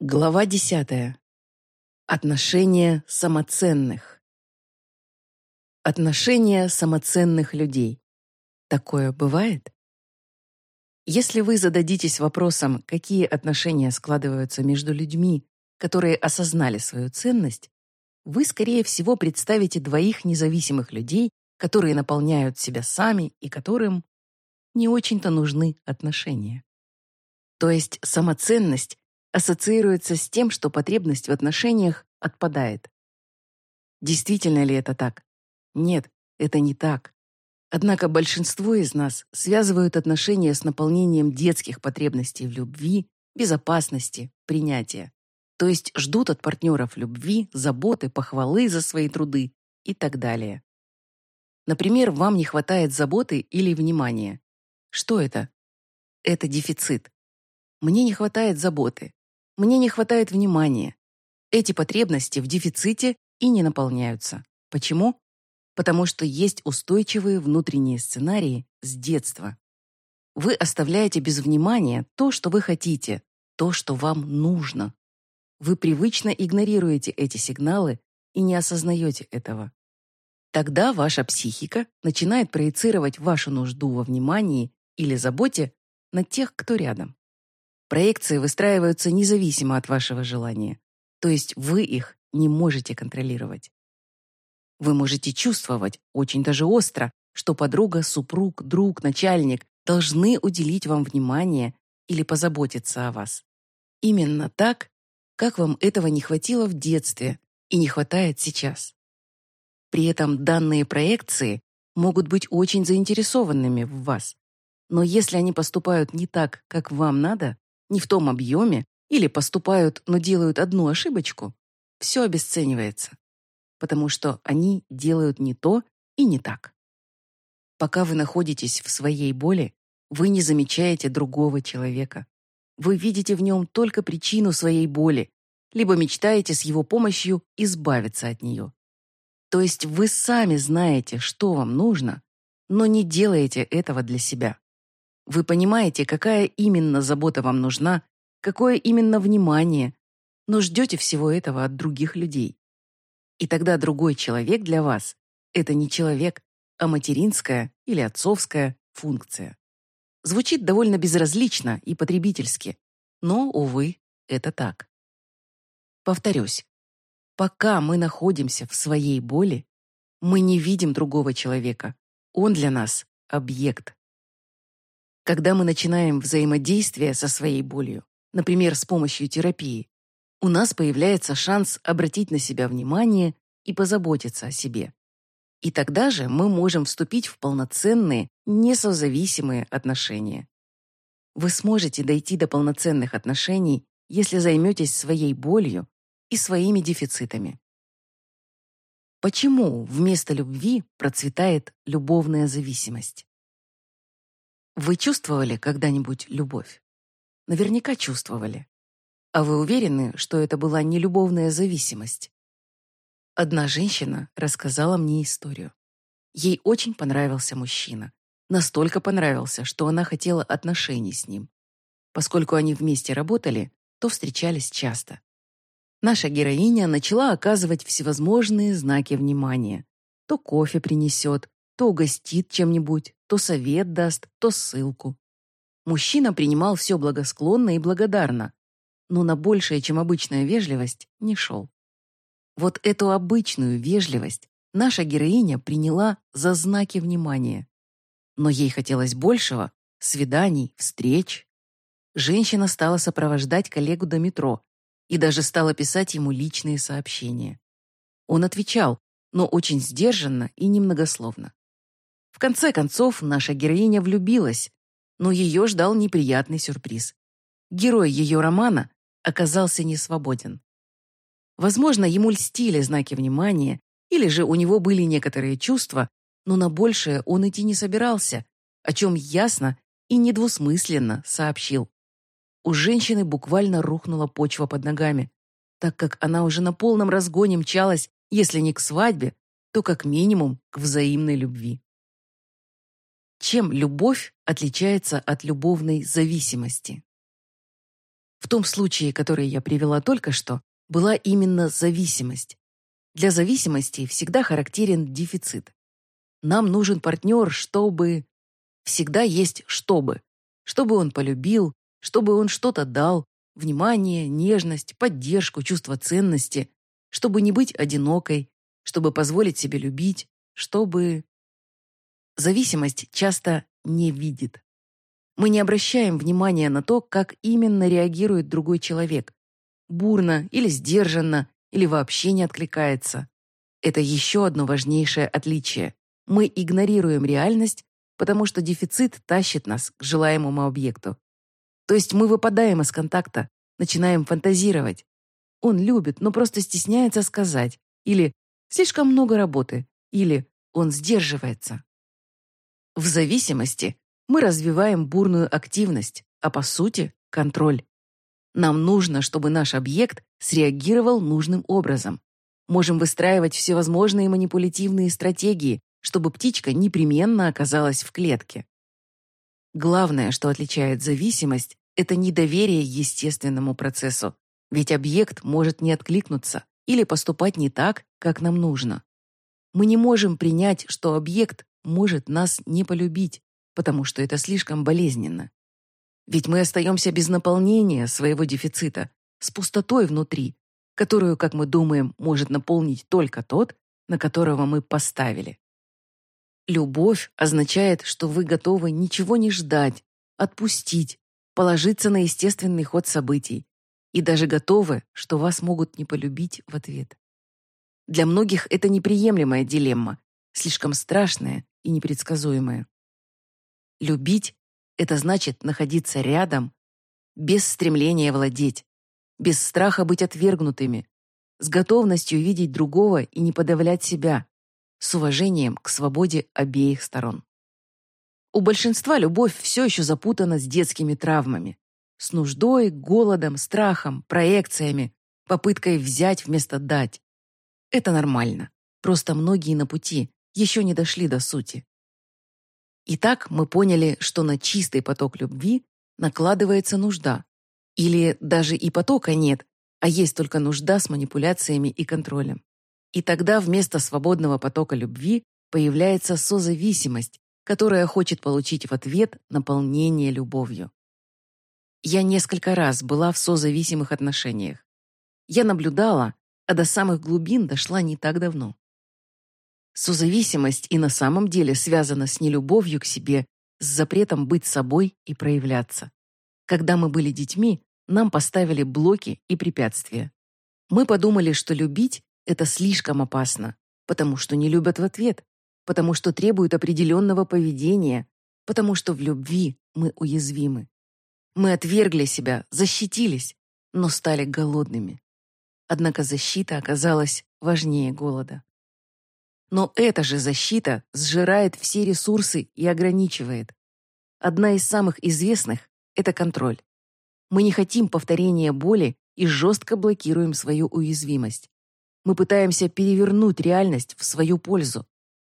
Глава десятая. Отношения самоценных. Отношения самоценных людей. Такое бывает? Если вы зададитесь вопросом, какие отношения складываются между людьми, которые осознали свою ценность, вы, скорее всего, представите двоих независимых людей, которые наполняют себя сами и которым не очень-то нужны отношения. То есть самоценность ассоциируется с тем, что потребность в отношениях отпадает. Действительно ли это так? Нет, это не так. Однако большинство из нас связывают отношения с наполнением детских потребностей в любви, безопасности, принятия. То есть ждут от партнеров любви, заботы, похвалы за свои труды и так далее. Например, вам не хватает заботы или внимания. Что это? Это дефицит. Мне не хватает заботы. Мне не хватает внимания. Эти потребности в дефиците и не наполняются. Почему? Потому что есть устойчивые внутренние сценарии с детства. Вы оставляете без внимания то, что вы хотите, то, что вам нужно. Вы привычно игнорируете эти сигналы и не осознаете этого. Тогда ваша психика начинает проецировать вашу нужду во внимании или заботе на тех, кто рядом. Проекции выстраиваются независимо от вашего желания, то есть вы их не можете контролировать. Вы можете чувствовать, очень даже остро, что подруга, супруг, друг, начальник должны уделить вам внимание или позаботиться о вас. Именно так, как вам этого не хватило в детстве и не хватает сейчас. При этом данные проекции могут быть очень заинтересованными в вас. Но если они поступают не так, как вам надо, не в том объеме или поступают, но делают одну ошибочку, все обесценивается, потому что они делают не то и не так. Пока вы находитесь в своей боли, вы не замечаете другого человека. Вы видите в нем только причину своей боли, либо мечтаете с его помощью избавиться от нее. То есть вы сами знаете, что вам нужно, но не делаете этого для себя. Вы понимаете, какая именно забота вам нужна, какое именно внимание, но ждете всего этого от других людей. И тогда другой человек для вас — это не человек, а материнская или отцовская функция. Звучит довольно безразлично и потребительски, но, увы, это так. Повторюсь, пока мы находимся в своей боли, мы не видим другого человека. Он для нас — объект. Когда мы начинаем взаимодействие со своей болью, например, с помощью терапии, у нас появляется шанс обратить на себя внимание и позаботиться о себе. И тогда же мы можем вступить в полноценные, несозависимые отношения. Вы сможете дойти до полноценных отношений, если займетесь своей болью и своими дефицитами. Почему вместо любви процветает любовная зависимость? Вы чувствовали когда-нибудь любовь? Наверняка чувствовали. А вы уверены, что это была не любовная зависимость? Одна женщина рассказала мне историю. Ей очень понравился мужчина. Настолько понравился, что она хотела отношений с ним. Поскольку они вместе работали, то встречались часто. Наша героиня начала оказывать всевозможные знаки внимания. То кофе принесет, то угостит чем-нибудь, то совет даст, то ссылку. Мужчина принимал все благосклонно и благодарно, но на большее, чем обычная вежливость, не шел. Вот эту обычную вежливость наша героиня приняла за знаки внимания. Но ей хотелось большего — свиданий, встреч. Женщина стала сопровождать коллегу до метро и даже стала писать ему личные сообщения. Он отвечал, но очень сдержанно и немногословно. В конце концов, наша героиня влюбилась, но ее ждал неприятный сюрприз. Герой ее романа оказался не свободен. Возможно, ему льстили знаки внимания, или же у него были некоторые чувства, но на большее он идти не собирался, о чем ясно и недвусмысленно сообщил. У женщины буквально рухнула почва под ногами, так как она уже на полном разгоне мчалась, если не к свадьбе, то как минимум к взаимной любви. Чем любовь отличается от любовной зависимости? В том случае, который я привела только что, была именно зависимость. Для зависимости всегда характерен дефицит. Нам нужен партнер, чтобы... Всегда есть «чтобы». Чтобы он полюбил, чтобы он что-то дал, внимание, нежность, поддержку, чувство ценности, чтобы не быть одинокой, чтобы позволить себе любить, чтобы... Зависимость часто не видит. Мы не обращаем внимания на то, как именно реагирует другой человек. Бурно или сдержанно, или вообще не откликается. Это еще одно важнейшее отличие. Мы игнорируем реальность, потому что дефицит тащит нас к желаемому объекту. То есть мы выпадаем из контакта, начинаем фантазировать. Он любит, но просто стесняется сказать. Или слишком много работы. Или он сдерживается. В зависимости мы развиваем бурную активность, а по сути – контроль. Нам нужно, чтобы наш объект среагировал нужным образом. Можем выстраивать всевозможные манипулятивные стратегии, чтобы птичка непременно оказалась в клетке. Главное, что отличает зависимость, это недоверие естественному процессу, ведь объект может не откликнуться или поступать не так, как нам нужно. Мы не можем принять, что объект может нас не полюбить, потому что это слишком болезненно. Ведь мы остаемся без наполнения своего дефицита, с пустотой внутри, которую, как мы думаем, может наполнить только тот, на которого мы поставили. Любовь означает, что вы готовы ничего не ждать, отпустить, положиться на естественный ход событий и даже готовы, что вас могут не полюбить в ответ. Для многих это неприемлемая дилемма, слишком страшная и непредсказуемая. Любить — это значит находиться рядом, без стремления владеть, без страха быть отвергнутыми, с готовностью видеть другого и не подавлять себя, с уважением к свободе обеих сторон. У большинства любовь все еще запутана с детскими травмами. С нуждой, голодом, страхом, проекциями, попыткой взять вместо дать. Это нормально. Просто многие на пути еще не дошли до сути. Итак, мы поняли, что на чистый поток любви накладывается нужда. Или даже и потока нет, а есть только нужда с манипуляциями и контролем. И тогда вместо свободного потока любви появляется созависимость, которая хочет получить в ответ наполнение любовью. Я несколько раз была в созависимых отношениях. Я наблюдала, а до самых глубин дошла не так давно. Созависимость и на самом деле связана с нелюбовью к себе, с запретом быть собой и проявляться. Когда мы были детьми, нам поставили блоки и препятствия. Мы подумали, что любить — это слишком опасно, потому что не любят в ответ, потому что требуют определенного поведения, потому что в любви мы уязвимы. Мы отвергли себя, защитились, но стали голодными. Однако защита оказалась важнее голода. Но эта же защита сжирает все ресурсы и ограничивает. Одна из самых известных — это контроль. Мы не хотим повторения боли и жестко блокируем свою уязвимость. Мы пытаемся перевернуть реальность в свою пользу,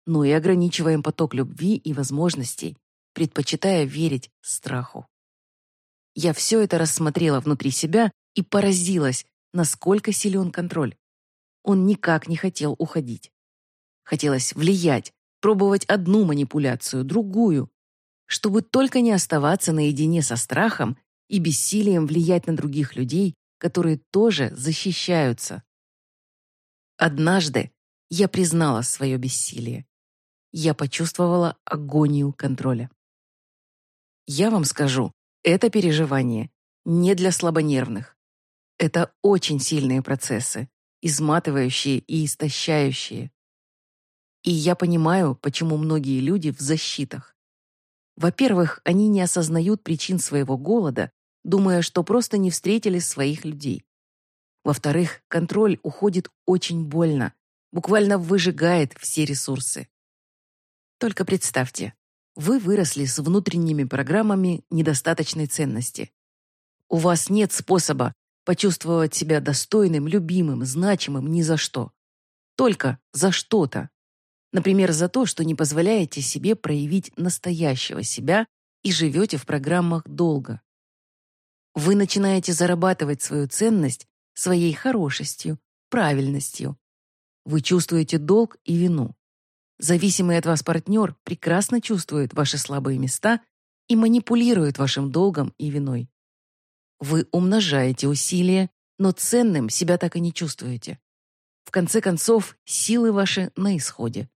но и ограничиваем поток любви и возможностей, предпочитая верить страху. Я все это рассмотрела внутри себя и поразилась, насколько силен контроль. Он никак не хотел уходить. Хотелось влиять, пробовать одну манипуляцию, другую, чтобы только не оставаться наедине со страхом и бессилием влиять на других людей, которые тоже защищаются. Однажды я признала свое бессилие я почувствовала агонию контроля. Я вам скажу, это переживание не для слабонервных. Это очень сильные процессы, изматывающие и истощающие. И я понимаю, почему многие люди в защитах. Во-первых, они не осознают причин своего голода, думая, что просто не встретили своих людей. Во-вторых, контроль уходит очень больно, буквально выжигает все ресурсы. Только представьте, вы выросли с внутренними программами недостаточной ценности. У вас нет способа почувствовать себя достойным, любимым, значимым ни за что. Только за что-то. Например, за то, что не позволяете себе проявить настоящего себя и живете в программах долго. Вы начинаете зарабатывать свою ценность своей хорошестью, правильностью. Вы чувствуете долг и вину. Зависимый от вас партнер прекрасно чувствует ваши слабые места и манипулирует вашим долгом и виной. Вы умножаете усилия, но ценным себя так и не чувствуете. В конце концов, силы ваши на исходе.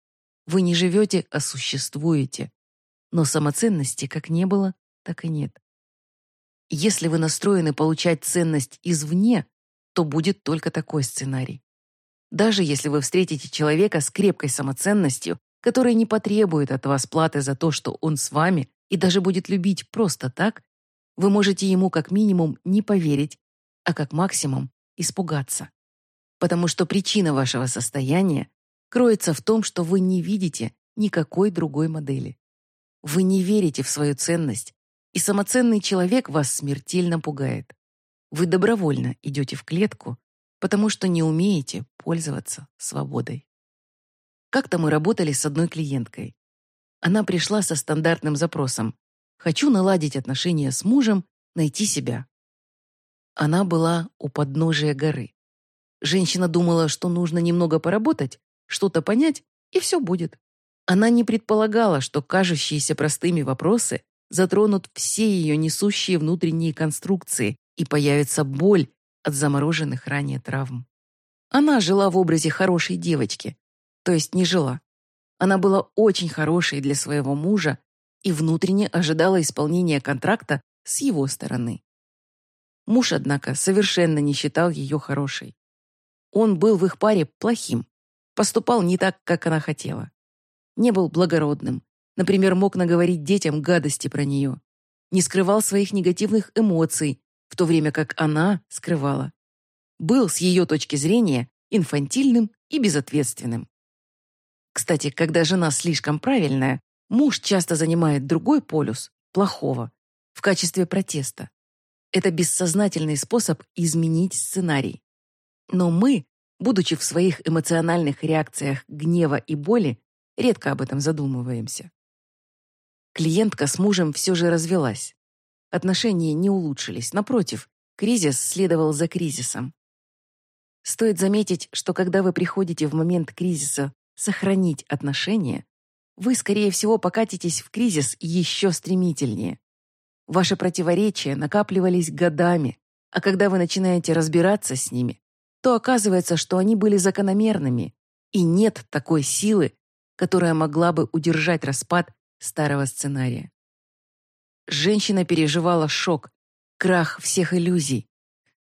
Вы не живете, а существуете. Но самоценности как не было, так и нет. Если вы настроены получать ценность извне, то будет только такой сценарий. Даже если вы встретите человека с крепкой самоценностью, который не потребует от вас платы за то, что он с вами, и даже будет любить просто так, вы можете ему как минимум не поверить, а как максимум испугаться. Потому что причина вашего состояния кроется в том, что вы не видите никакой другой модели. Вы не верите в свою ценность, и самоценный человек вас смертельно пугает. Вы добровольно идете в клетку, потому что не умеете пользоваться свободой. Как-то мы работали с одной клиенткой. Она пришла со стандартным запросом «Хочу наладить отношения с мужем, найти себя». Она была у подножия горы. Женщина думала, что нужно немного поработать, что-то понять, и все будет. Она не предполагала, что кажущиеся простыми вопросы затронут все ее несущие внутренние конструкции и появится боль от замороженных ранее травм. Она жила в образе хорошей девочки, то есть не жила. Она была очень хорошей для своего мужа и внутренне ожидала исполнения контракта с его стороны. Муж, однако, совершенно не считал ее хорошей. Он был в их паре плохим, поступал не так, как она хотела. Не был благородным, например, мог наговорить детям гадости про нее. Не скрывал своих негативных эмоций, в то время как она скрывала. Был, с ее точки зрения, инфантильным и безответственным. Кстати, когда жена слишком правильная, муж часто занимает другой полюс, плохого, в качестве протеста. Это бессознательный способ изменить сценарий. Но мы, будучи в своих эмоциональных реакциях гнева и боли, редко об этом задумываемся. Клиентка с мужем все же развелась. Отношения не улучшились, напротив, кризис следовал за кризисом. Стоит заметить, что когда вы приходите в момент кризиса сохранить отношения, вы, скорее всего, покатитесь в кризис еще стремительнее. Ваши противоречия накапливались годами, а когда вы начинаете разбираться с ними, то оказывается, что они были закономерными, и нет такой силы, которая могла бы удержать распад старого сценария. Женщина переживала шок, крах всех иллюзий.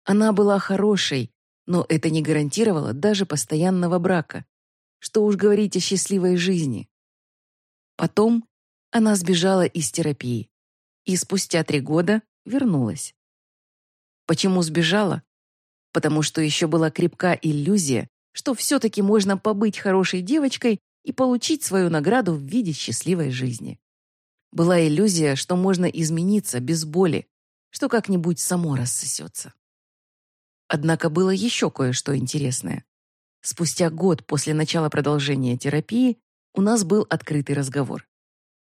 Она была хорошей, но это не гарантировало даже постоянного брака. Что уж говорить о счастливой жизни. Потом она сбежала из терапии и спустя три года вернулась. Почему сбежала? Потому что еще была крепка иллюзия, что все-таки можно побыть хорошей девочкой и получить свою награду в виде счастливой жизни. Была иллюзия, что можно измениться без боли, что как-нибудь само рассосется. Однако было еще кое-что интересное. Спустя год после начала продолжения терапии у нас был открытый разговор.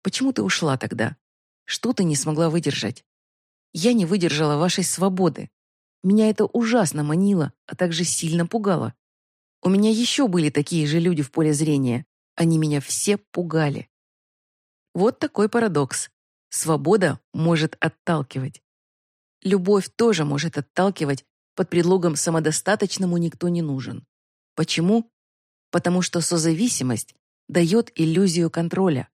«Почему ты ушла тогда? Что ты не смогла выдержать? Я не выдержала вашей свободы. Меня это ужасно манило, а также сильно пугало. У меня еще были такие же люди в поле зрения. Они меня все пугали. Вот такой парадокс. Свобода может отталкивать. Любовь тоже может отталкивать, под предлогом самодостаточному никто не нужен. Почему? Потому что созависимость дает иллюзию контроля,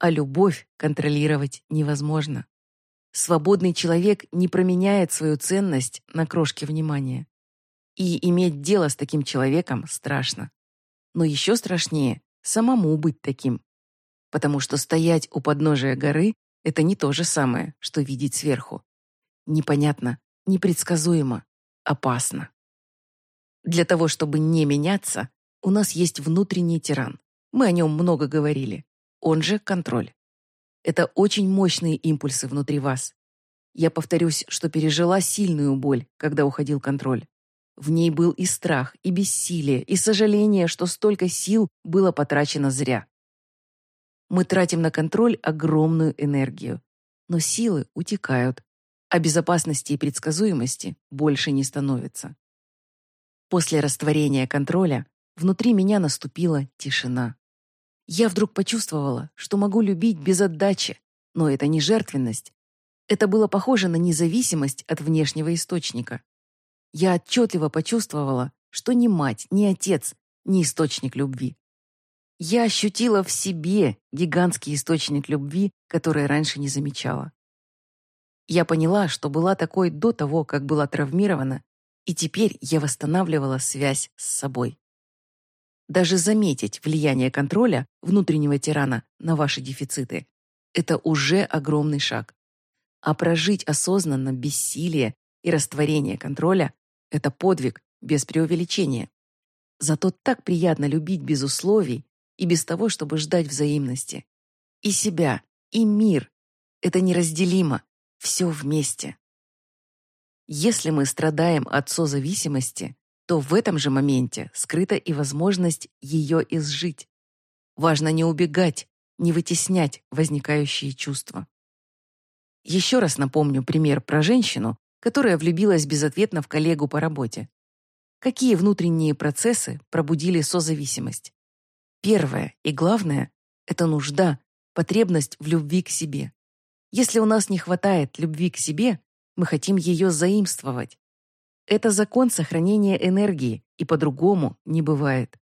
а любовь контролировать невозможно. Свободный человек не променяет свою ценность на крошки внимания. И иметь дело с таким человеком страшно. Но еще страшнее самому быть таким потому что стоять у подножия горы — это не то же самое, что видеть сверху. Непонятно, непредсказуемо, опасно. Для того, чтобы не меняться, у нас есть внутренний тиран. Мы о нем много говорили. Он же контроль. Это очень мощные импульсы внутри вас. Я повторюсь, что пережила сильную боль, когда уходил контроль. В ней был и страх, и бессилие, и сожаление, что столько сил было потрачено зря. Мы тратим на контроль огромную энергию, но силы утекают, а безопасности и предсказуемости больше не становится. После растворения контроля внутри меня наступила тишина. Я вдруг почувствовала, что могу любить без отдачи, но это не жертвенность. Это было похоже на независимость от внешнего источника. Я отчетливо почувствовала, что ни мать, ни отец, ни источник любви. Я ощутила в себе гигантский источник любви, который раньше не замечала. Я поняла, что была такой до того, как была травмирована, и теперь я восстанавливала связь с собой. Даже заметить влияние контроля внутреннего тирана на ваши дефициты – это уже огромный шаг. А прожить осознанно бессилие и растворение контроля – это подвиг без преувеличения. Зато так приятно любить без условий и без того, чтобы ждать взаимности. И себя, и мир. Это неразделимо. Все вместе. Если мы страдаем от созависимости, то в этом же моменте скрыта и возможность ее изжить. Важно не убегать, не вытеснять возникающие чувства. Еще раз напомню пример про женщину, которая влюбилась безответно в коллегу по работе. Какие внутренние процессы пробудили созависимость? Первое и главное – это нужда, потребность в любви к себе. Если у нас не хватает любви к себе, мы хотим ее заимствовать. Это закон сохранения энергии, и по-другому не бывает.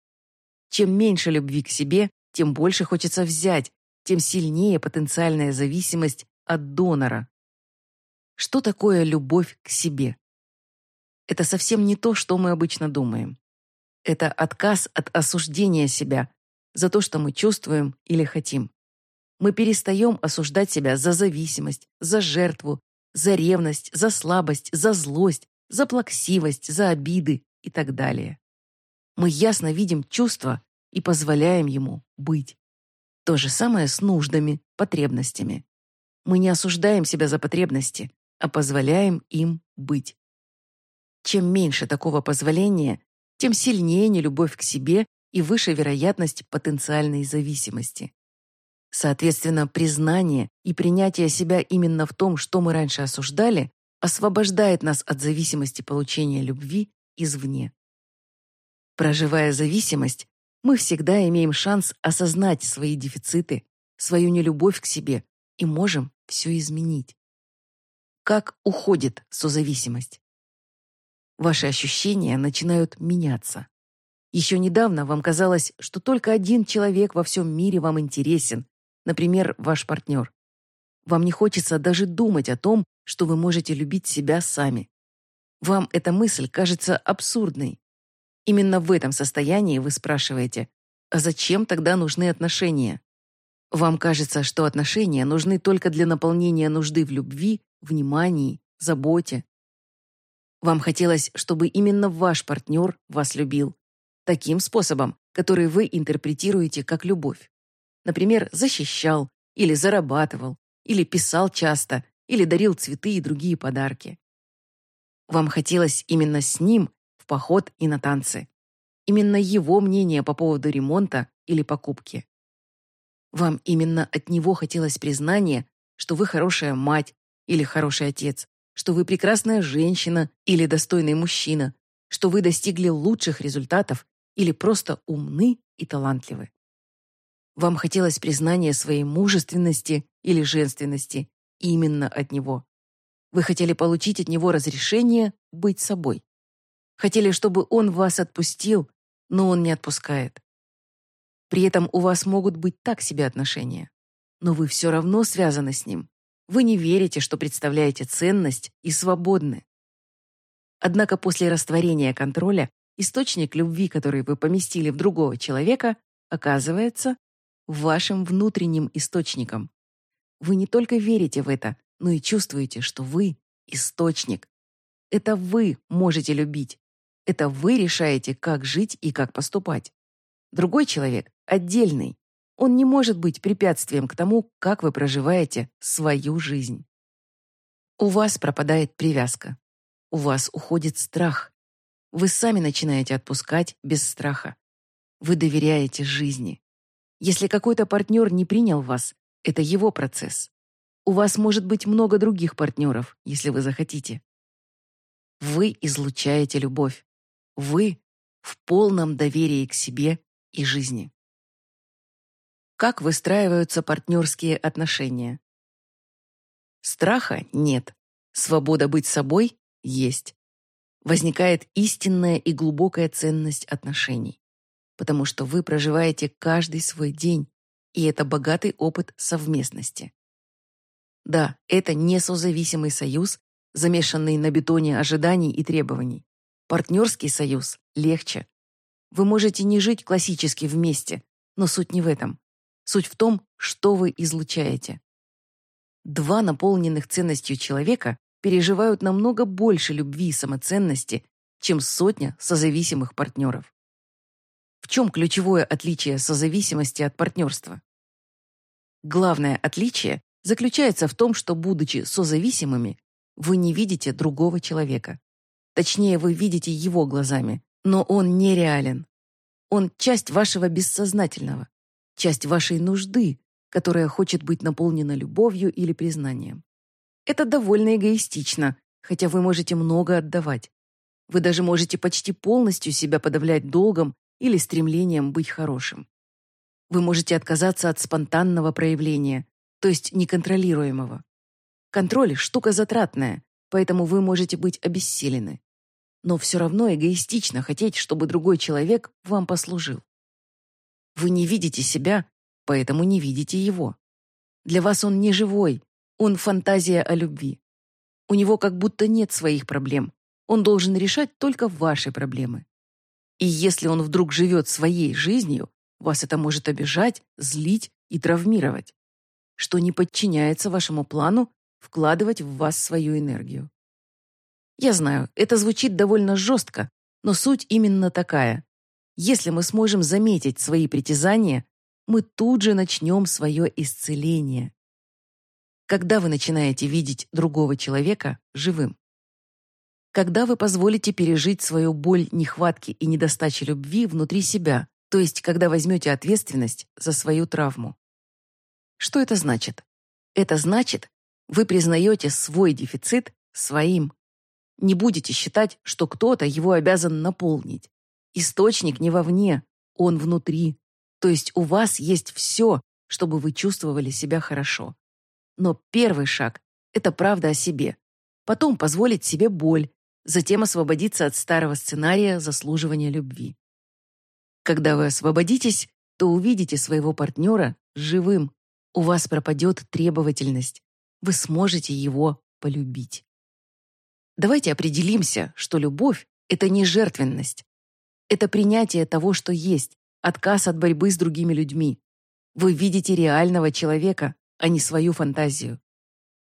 Чем меньше любви к себе, тем больше хочется взять, тем сильнее потенциальная зависимость от донора. Что такое любовь к себе? Это совсем не то, что мы обычно думаем. Это отказ от осуждения себя, за то, что мы чувствуем или хотим. Мы перестаем осуждать себя за зависимость, за жертву, за ревность, за слабость, за злость, за плаксивость, за обиды и так далее. Мы ясно видим чувства и позволяем ему быть. То же самое с нуждами, потребностями. Мы не осуждаем себя за потребности, а позволяем им быть. Чем меньше такого позволения, тем сильнее нелюбовь к себе и выше вероятность потенциальной зависимости. Соответственно, признание и принятие себя именно в том, что мы раньше осуждали, освобождает нас от зависимости получения любви извне. Проживая зависимость, мы всегда имеем шанс осознать свои дефициты, свою нелюбовь к себе и можем все изменить. Как уходит созависимость? Ваши ощущения начинают меняться. Еще недавно вам казалось, что только один человек во всем мире вам интересен, например, ваш партнер. Вам не хочется даже думать о том, что вы можете любить себя сами. Вам эта мысль кажется абсурдной. Именно в этом состоянии вы спрашиваете, а зачем тогда нужны отношения? Вам кажется, что отношения нужны только для наполнения нужды в любви, внимании, заботе. Вам хотелось, чтобы именно ваш партнер вас любил, таким способом, который вы интерпретируете как любовь. Например, защищал, или зарабатывал, или писал часто, или дарил цветы и другие подарки. Вам хотелось именно с ним в поход и на танцы. Именно его мнение по поводу ремонта или покупки. Вам именно от него хотелось признания, что вы хорошая мать или хороший отец, что вы прекрасная женщина или достойный мужчина, что вы достигли лучших результатов или просто умны и талантливы. Вам хотелось признания своей мужественности или женственности именно от него. Вы хотели получить от него разрешение быть собой. Хотели, чтобы он вас отпустил, но он не отпускает. При этом у вас могут быть так себе отношения. Но вы все равно связаны с ним. Вы не верите, что представляете ценность и свободны. Однако после растворения контроля источник любви, который вы поместили в другого человека, оказывается вашим внутренним источником. Вы не только верите в это, но и чувствуете, что вы — источник. Это вы можете любить. Это вы решаете, как жить и как поступать. Другой человек отдельный. Он не может быть препятствием к тому, как вы проживаете свою жизнь. У вас пропадает привязка. У вас уходит страх. Вы сами начинаете отпускать без страха. Вы доверяете жизни. Если какой-то партнер не принял вас, это его процесс. У вас может быть много других партнеров, если вы захотите. Вы излучаете любовь. Вы в полном доверии к себе и жизни. Как выстраиваются партнерские отношения? Страха нет. Свобода быть собой есть. Возникает истинная и глубокая ценность отношений. Потому что вы проживаете каждый свой день, и это богатый опыт совместности. Да, это не созависимый союз, замешанный на бетоне ожиданий и требований. Партнерский союз легче. Вы можете не жить классически вместе, но суть не в этом. Суть в том, что вы излучаете. Два наполненных ценностью человека переживают намного больше любви и самоценности, чем сотня созависимых партнеров. В чем ключевое отличие созависимости от партнерства? Главное отличие заключается в том, что, будучи созависимыми, вы не видите другого человека. Точнее, вы видите его глазами, но он нереален. Он часть вашего бессознательного, часть вашей нужды, которая хочет быть наполнена любовью или признанием. Это довольно эгоистично, хотя вы можете много отдавать. Вы даже можете почти полностью себя подавлять долгом или стремлением быть хорошим. Вы можете отказаться от спонтанного проявления, то есть неконтролируемого. Контроль – штука затратная, поэтому вы можете быть обессилены. Но все равно эгоистично хотеть, чтобы другой человек вам послужил. Вы не видите себя, поэтому не видите его. Для вас он не живой, он фантазия о любви. У него как будто нет своих проблем. Он должен решать только ваши проблемы. И если он вдруг живет своей жизнью, вас это может обижать, злить и травмировать, что не подчиняется вашему плану вкладывать в вас свою энергию. Я знаю, это звучит довольно жестко, но суть именно такая. Если мы сможем заметить свои притязания, мы тут же начнем свое исцеление когда вы начинаете видеть другого человека живым. Когда вы позволите пережить свою боль нехватки и недостачи любви внутри себя, то есть когда возьмете ответственность за свою травму. Что это значит? Это значит, вы признаете свой дефицит своим. Не будете считать, что кто-то его обязан наполнить. Источник не вовне, он внутри. То есть у вас есть все, чтобы вы чувствовали себя хорошо. Но первый шаг — это правда о себе. Потом позволить себе боль, затем освободиться от старого сценария заслуживания любви. Когда вы освободитесь, то увидите своего партнера живым. У вас пропадет требовательность. Вы сможете его полюбить. Давайте определимся, что любовь — это не жертвенность. Это принятие того, что есть, отказ от борьбы с другими людьми. Вы видите реального человека, а не свою фантазию.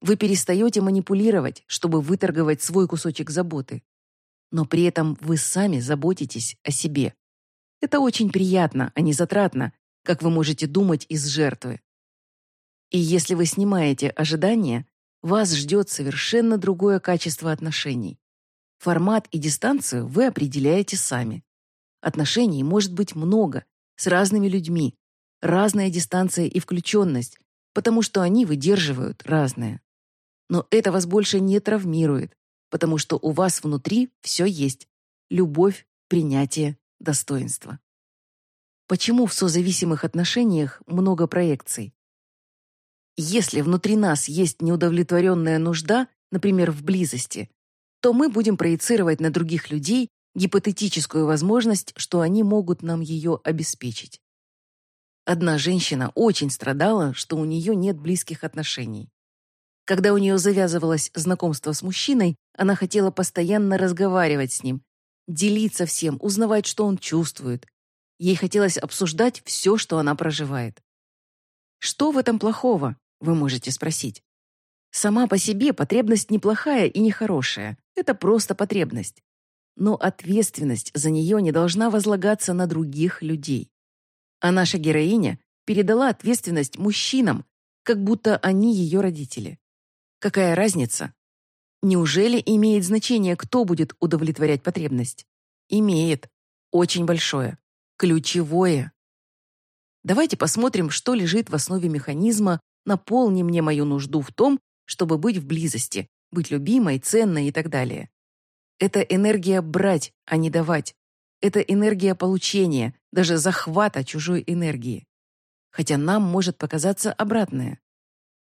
Вы перестаете манипулировать, чтобы выторговать свой кусочек заботы. Но при этом вы сами заботитесь о себе. Это очень приятно, а не затратно, как вы можете думать из жертвы. И если вы снимаете ожидания, вас ждет совершенно другое качество отношений. Формат и дистанцию вы определяете сами. Отношений может быть много, с разными людьми, разная дистанция и включенность, потому что они выдерживают разное. Но это вас больше не травмирует, потому что у вас внутри все есть. Любовь, принятие, достоинство. Почему в созависимых отношениях много проекций? Если внутри нас есть неудовлетворенная нужда, например, в близости, то мы будем проецировать на других людей гипотетическую возможность, что они могут нам ее обеспечить. Одна женщина очень страдала, что у нее нет близких отношений. Когда у нее завязывалось знакомство с мужчиной, она хотела постоянно разговаривать с ним, делиться всем, узнавать, что он чувствует. Ей хотелось обсуждать все, что она проживает. Что в этом плохого, вы можете спросить. Сама по себе потребность неплохая и нехорошая. Это просто потребность. Но ответственность за нее не должна возлагаться на других людей. А наша героиня передала ответственность мужчинам, как будто они ее родители. Какая разница? Неужели имеет значение, кто будет удовлетворять потребность? Имеет. Очень большое. Ключевое. Давайте посмотрим, что лежит в основе механизма наполни мне мою нужду в том, чтобы быть в близости, быть любимой, ценной и так далее. Это энергия брать, а не давать. Это энергия получения, даже захвата чужой энергии. Хотя нам может показаться обратное.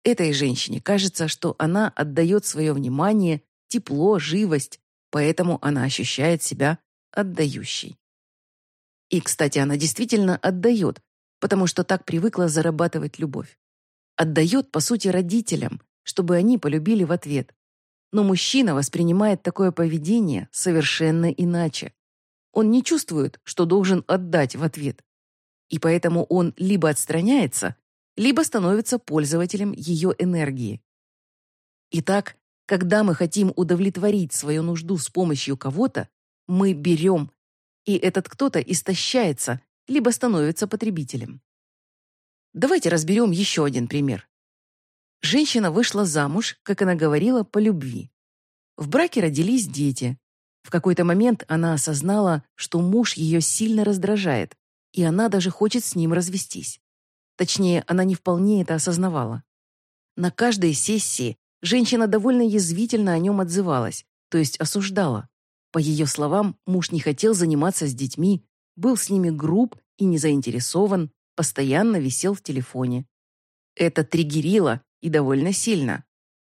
Этой женщине кажется, что она отдает свое внимание, тепло, живость, поэтому она ощущает себя отдающей. И, кстати, она действительно отдает, потому что так привыкла зарабатывать любовь. Отдает, по сути, родителям, чтобы они полюбили в ответ. Но мужчина воспринимает такое поведение совершенно иначе. Он не чувствует, что должен отдать в ответ. И поэтому он либо отстраняется, либо становится пользователем ее энергии. Итак, когда мы хотим удовлетворить свою нужду с помощью кого-то, мы берем, и этот кто-то истощается, либо становится потребителем. Давайте разберем еще один пример. Женщина вышла замуж, как она говорила, по любви. В браке родились дети. В какой-то момент она осознала, что муж ее сильно раздражает, и она даже хочет с ним развестись. Точнее, она не вполне это осознавала. На каждой сессии женщина довольно язвительно о нем отзывалась, то есть осуждала. По ее словам, муж не хотел заниматься с детьми, был с ними груб и не заинтересован, постоянно висел в телефоне. Это триггерило и довольно сильно.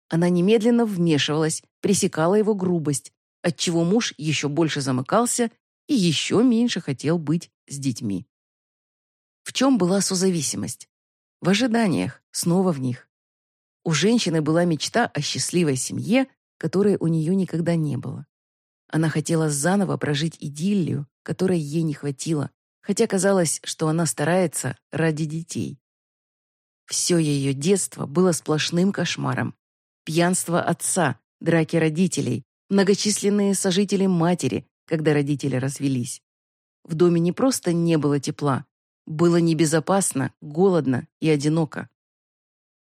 Она немедленно вмешивалась, пресекала его грубость, отчего муж еще больше замыкался и еще меньше хотел быть с детьми. В чем была созависимость? В ожиданиях, снова в них. У женщины была мечта о счастливой семье, которой у нее никогда не было. Она хотела заново прожить идиллию, которой ей не хватило, хотя казалось, что она старается ради детей. Все ее детство было сплошным кошмаром. Пьянство отца, драки родителей, многочисленные сожители матери, когда родители развелись. В доме не просто не было тепла, было небезопасно, голодно и одиноко.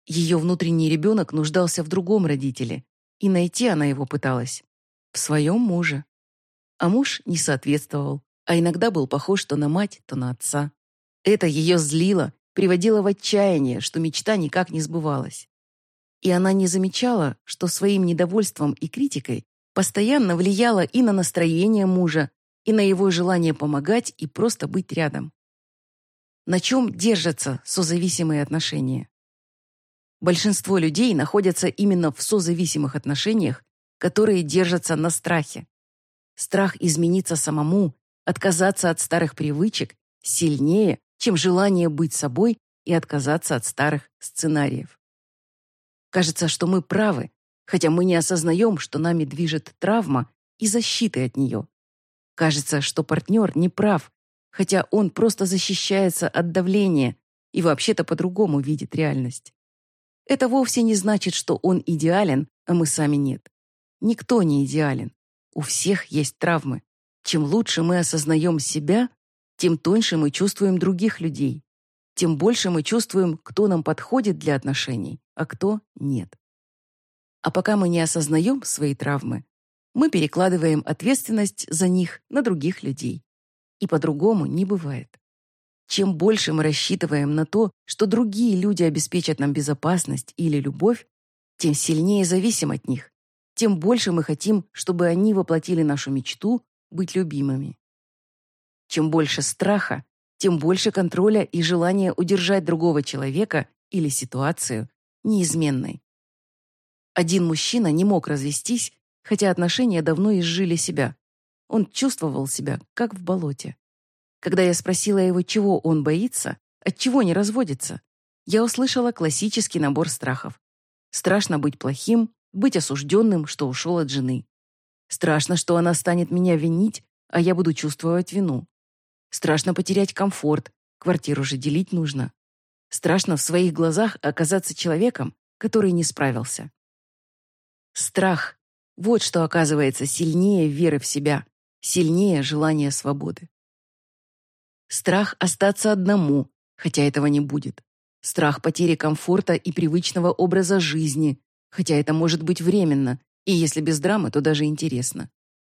Ее внутренний ребенок нуждался в другом родителе, и найти она его пыталась. В своем муже. А муж не соответствовал, а иногда был похож то на мать, то на отца. Это ее злило приводило в отчаяние, что мечта никак не сбывалась. И она не замечала, что своим недовольством и критикой постоянно влияла и на настроение мужа, и на его желание помогать и просто быть рядом. На чем держатся созависимые отношения? Большинство людей находятся именно в созависимых отношениях, которые держатся на страхе. Страх измениться самому, отказаться от старых привычек сильнее, чем желание быть собой и отказаться от старых сценариев. Кажется, что мы правы, хотя мы не осознаем, что нами движет травма и защиты от нее. Кажется, что партнер не прав, хотя он просто защищается от давления и вообще-то по-другому видит реальность. Это вовсе не значит, что он идеален, а мы сами нет. Никто не идеален. У всех есть травмы. Чем лучше мы осознаем себя, тем тоньше мы чувствуем других людей, тем больше мы чувствуем, кто нам подходит для отношений, а кто нет. А пока мы не осознаем свои травмы, мы перекладываем ответственность за них на других людей. И по-другому не бывает. Чем больше мы рассчитываем на то, что другие люди обеспечат нам безопасность или любовь, тем сильнее зависим от них, тем больше мы хотим, чтобы они воплотили нашу мечту быть любимыми. Чем больше страха, тем больше контроля и желания удержать другого человека или ситуацию неизменной. Один мужчина не мог развестись, хотя отношения давно изжили себя. Он чувствовал себя, как в болоте. Когда я спросила его, чего он боится, от чего не разводится, я услышала классический набор страхов. Страшно быть плохим, быть осужденным, что ушел от жены. Страшно, что она станет меня винить, а я буду чувствовать вину. Страшно потерять комфорт, квартиру же делить нужно. Страшно в своих глазах оказаться человеком, который не справился. Страх — вот что оказывается сильнее веры в себя, сильнее желания свободы. Страх остаться одному, хотя этого не будет. Страх потери комфорта и привычного образа жизни, хотя это может быть временно, и если без драмы, то даже интересно.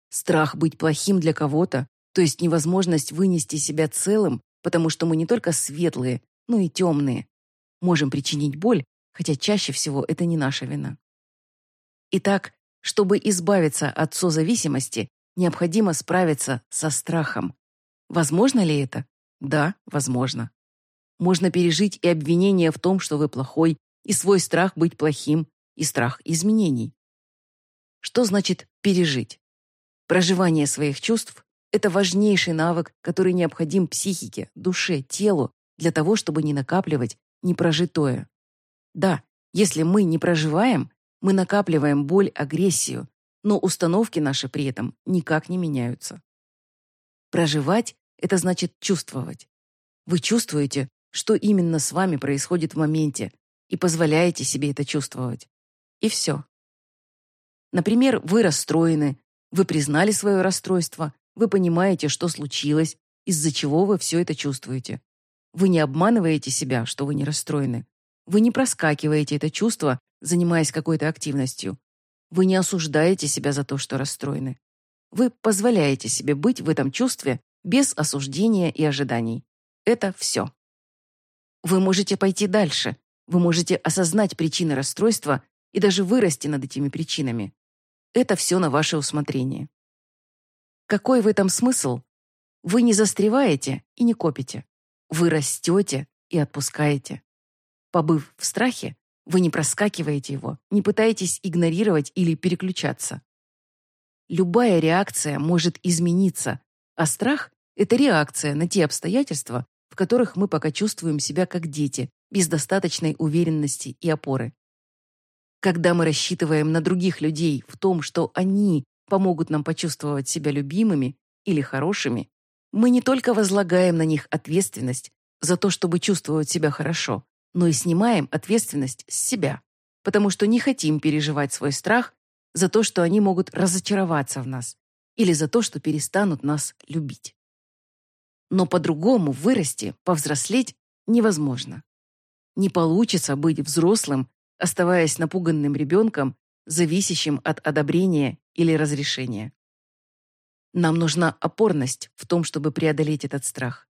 Страх быть плохим для кого-то, то есть невозможность вынести себя целым, потому что мы не только светлые, но и темные. Можем причинить боль, хотя чаще всего это не наша вина. Итак, чтобы избавиться от созависимости, необходимо справиться со страхом. Возможно ли это? Да, возможно. Можно пережить и обвинение в том, что вы плохой, и свой страх быть плохим, и страх изменений. Что значит пережить? Проживание своих чувств – это важнейший навык, который необходим психике, душе, телу для того, чтобы не накапливать непрожитое. Да, если мы не проживаем, мы накапливаем боль, агрессию, но установки наши при этом никак не меняются. Проживать – это значит чувствовать. Вы чувствуете, что именно с вами происходит в моменте, и позволяете себе это чувствовать. И все. Например, вы расстроены, вы признали свое расстройство, вы понимаете, что случилось, из-за чего вы все это чувствуете. Вы не обманываете себя, что вы не расстроены. Вы не проскакиваете это чувство, занимаясь какой-то активностью. Вы не осуждаете себя за то, что расстроены. Вы позволяете себе быть в этом чувстве без осуждения и ожиданий. Это все. Вы можете пойти дальше. Вы можете осознать причины расстройства и даже вырасти над этими причинами. Это все на ваше усмотрение. Какой в этом смысл? Вы не застреваете и не копите. Вы растете и отпускаете. Побыв в страхе, вы не проскакиваете его, не пытаетесь игнорировать или переключаться. Любая реакция может измениться, а страх — это реакция на те обстоятельства, в которых мы пока чувствуем себя как дети, без достаточной уверенности и опоры. Когда мы рассчитываем на других людей в том, что они помогут нам почувствовать себя любимыми или хорошими, мы не только возлагаем на них ответственность за то, чтобы чувствовать себя хорошо, но и снимаем ответственность с себя, потому что не хотим переживать свой страх за то, что они могут разочароваться в нас или за то, что перестанут нас любить. Но по-другому вырасти, повзрослеть невозможно. Не получится быть взрослым, оставаясь напуганным ребенком, зависящим от одобрения или разрешения. Нам нужна опорность в том, чтобы преодолеть этот страх.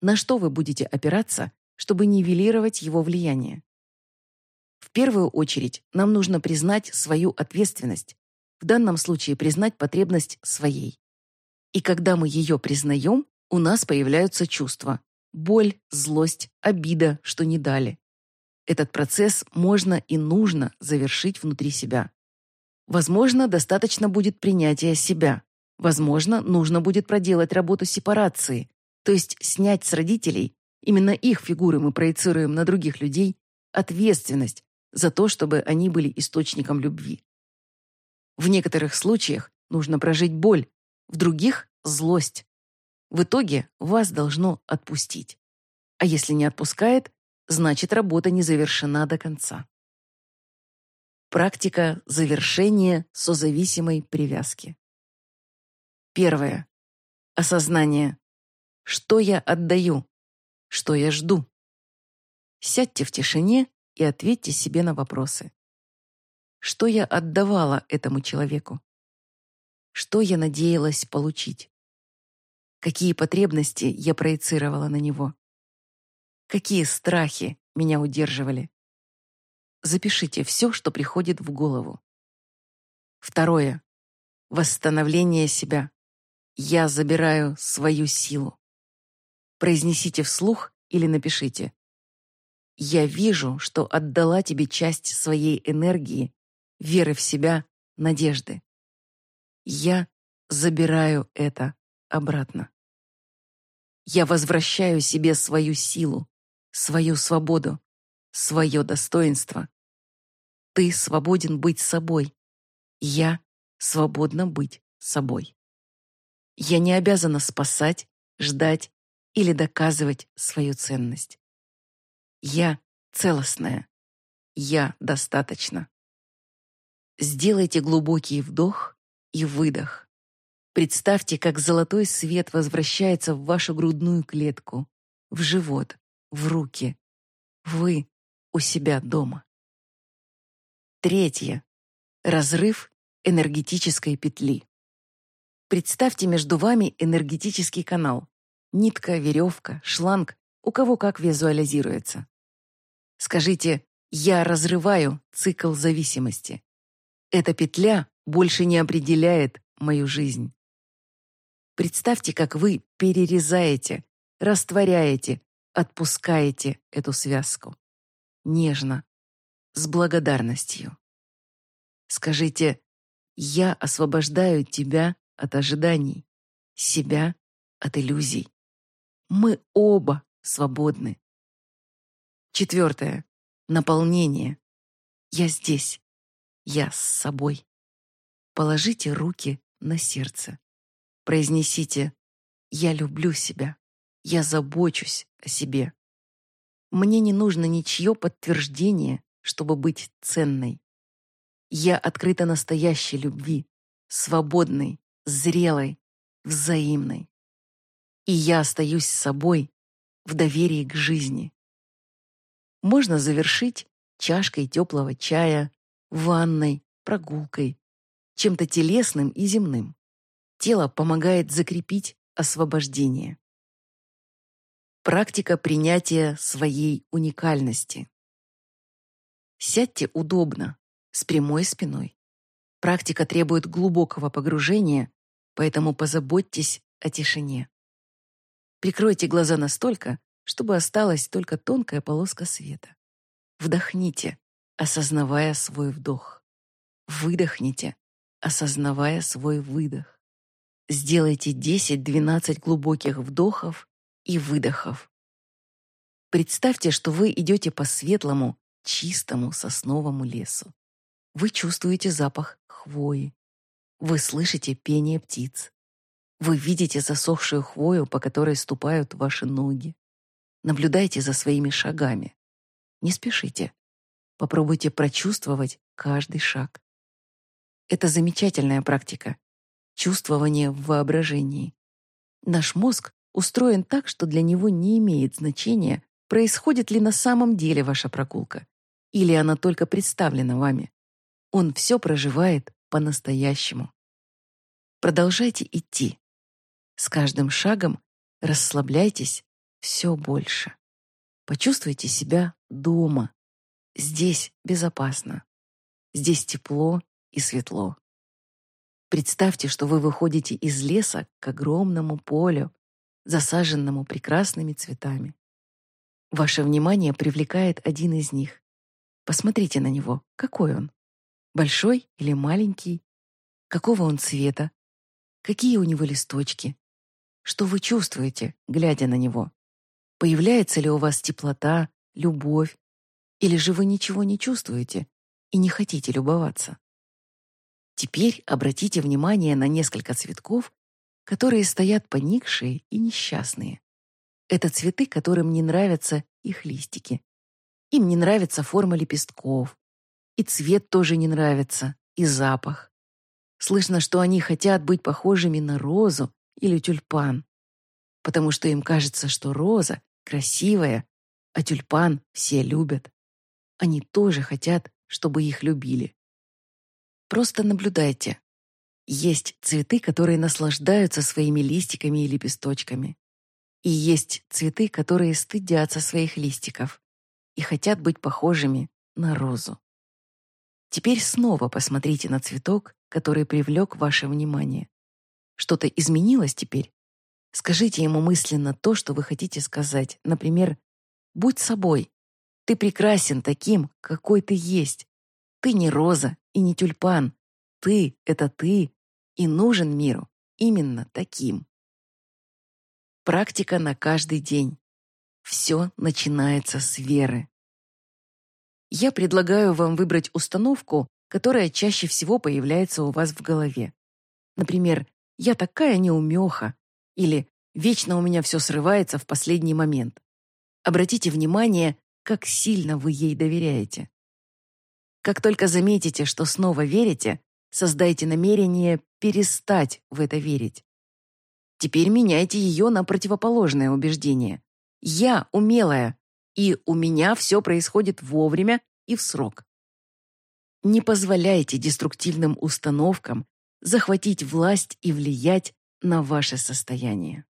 На что вы будете опираться, чтобы нивелировать его влияние. В первую очередь нам нужно признать свою ответственность, в данном случае признать потребность своей. И когда мы ее признаем, у нас появляются чувства – боль, злость, обида, что не дали. Этот процесс можно и нужно завершить внутри себя. Возможно, достаточно будет принятия себя. Возможно, нужно будет проделать работу сепарации, то есть снять с родителей Именно их фигуры мы проецируем на других людей, ответственность за то, чтобы они были источником любви. В некоторых случаях нужно прожить боль, в других – злость. В итоге вас должно отпустить. А если не отпускает, значит работа не завершена до конца. Практика завершения созависимой привязки. Первое. Осознание. Что я отдаю? Что я жду? Сядьте в тишине и ответьте себе на вопросы. Что я отдавала этому человеку? Что я надеялась получить? Какие потребности я проецировала на него? Какие страхи меня удерживали? Запишите все, что приходит в голову. Второе. Восстановление себя. Я забираю свою силу. Произнесите вслух или напишите. «Я вижу, что отдала тебе часть своей энергии, веры в себя, надежды. Я забираю это обратно. Я возвращаю себе свою силу, свою свободу, свое достоинство. Ты свободен быть собой. Я свободна быть собой. Я не обязана спасать, ждать или доказывать свою ценность. Я целостная. Я достаточно. Сделайте глубокий вдох и выдох. Представьте, как золотой свет возвращается в вашу грудную клетку, в живот, в руки. Вы у себя дома. Третье. Разрыв энергетической петли. Представьте между вами энергетический канал, Нитка, веревка, шланг, у кого как визуализируется. Скажите Я разрываю цикл зависимости. Эта петля больше не определяет мою жизнь. Представьте, как вы перерезаете, растворяете, отпускаете эту связку. Нежно, с благодарностью. Скажите «Я освобождаю тебя от ожиданий, себя от иллюзий. Мы оба свободны». Четвертое. Наполнение. Я здесь. Я с собой. Положите руки на сердце. Произнесите «Я люблю себя. Я забочусь о себе». Мне не нужно ничье подтверждение, чтобы быть ценной. Я открыта настоящей любви, свободной, зрелой, взаимной. И я остаюсь с собой в доверии к жизни. Можно завершить чашкой теплого чая, ванной, прогулкой, чем-то телесным и земным. Тело помогает закрепить освобождение. Практика принятия своей уникальности. Сядьте удобно, с прямой спиной. Практика требует глубокого погружения, поэтому позаботьтесь о тишине. Прикройте глаза настолько, чтобы осталась только тонкая полоска света. Вдохните, осознавая свой вдох. Выдохните, осознавая свой выдох. Сделайте 10-12 глубоких вдохов и выдохов. Представьте, что вы идете по светлому, чистому сосновому лесу. Вы чувствуете запах хвои. Вы слышите пение птиц. Вы видите засохшую хвою, по которой ступают ваши ноги. Наблюдайте за своими шагами. Не спешите. Попробуйте прочувствовать каждый шаг. Это замечательная практика. Чувствование в воображении. Наш мозг устроен так, что для него не имеет значения, происходит ли на самом деле ваша прогулка, или она только представлена вами. Он все проживает по-настоящему. Продолжайте идти. С каждым шагом расслабляйтесь все больше. Почувствуйте себя дома. Здесь безопасно. Здесь тепло и светло. Представьте, что вы выходите из леса к огромному полю, засаженному прекрасными цветами. Ваше внимание привлекает один из них. Посмотрите на него. Какой он? Большой или маленький? Какого он цвета? Какие у него листочки? Что вы чувствуете, глядя на него? Появляется ли у вас теплота, любовь? Или же вы ничего не чувствуете и не хотите любоваться? Теперь обратите внимание на несколько цветков, которые стоят поникшие и несчастные. Это цветы, которым не нравятся их листики. Им не нравится форма лепестков, и цвет тоже не нравится, и запах. Слышно, что они хотят быть похожими на розу или тюльпан, потому что им кажется, что роза красивая, а тюльпан все любят. Они тоже хотят, чтобы их любили. Просто наблюдайте. Есть цветы, которые наслаждаются своими листиками и лепесточками. И есть цветы, которые стыдятся своих листиков и хотят быть похожими на розу. Теперь снова посмотрите на цветок, который привлек ваше внимание. Что-то изменилось теперь? Скажите ему мысленно то, что вы хотите сказать. Например, «Будь собой. Ты прекрасен таким, какой ты есть. Ты не роза и не тюльпан. Ты — это ты и нужен миру именно таким». Практика на каждый день. Все начинается с веры. Я предлагаю вам выбрать установку, которая чаще всего появляется у вас в голове. Например, «Я такая неумеха» или «Вечно у меня все срывается в последний момент». Обратите внимание, как сильно вы ей доверяете. Как только заметите, что снова верите, создайте намерение перестать в это верить. Теперь меняйте ее на противоположное убеждение. «Я умелая, и у меня все происходит вовремя и в срок. Не позволяйте деструктивным установкам захватить власть и влиять на ваше состояние.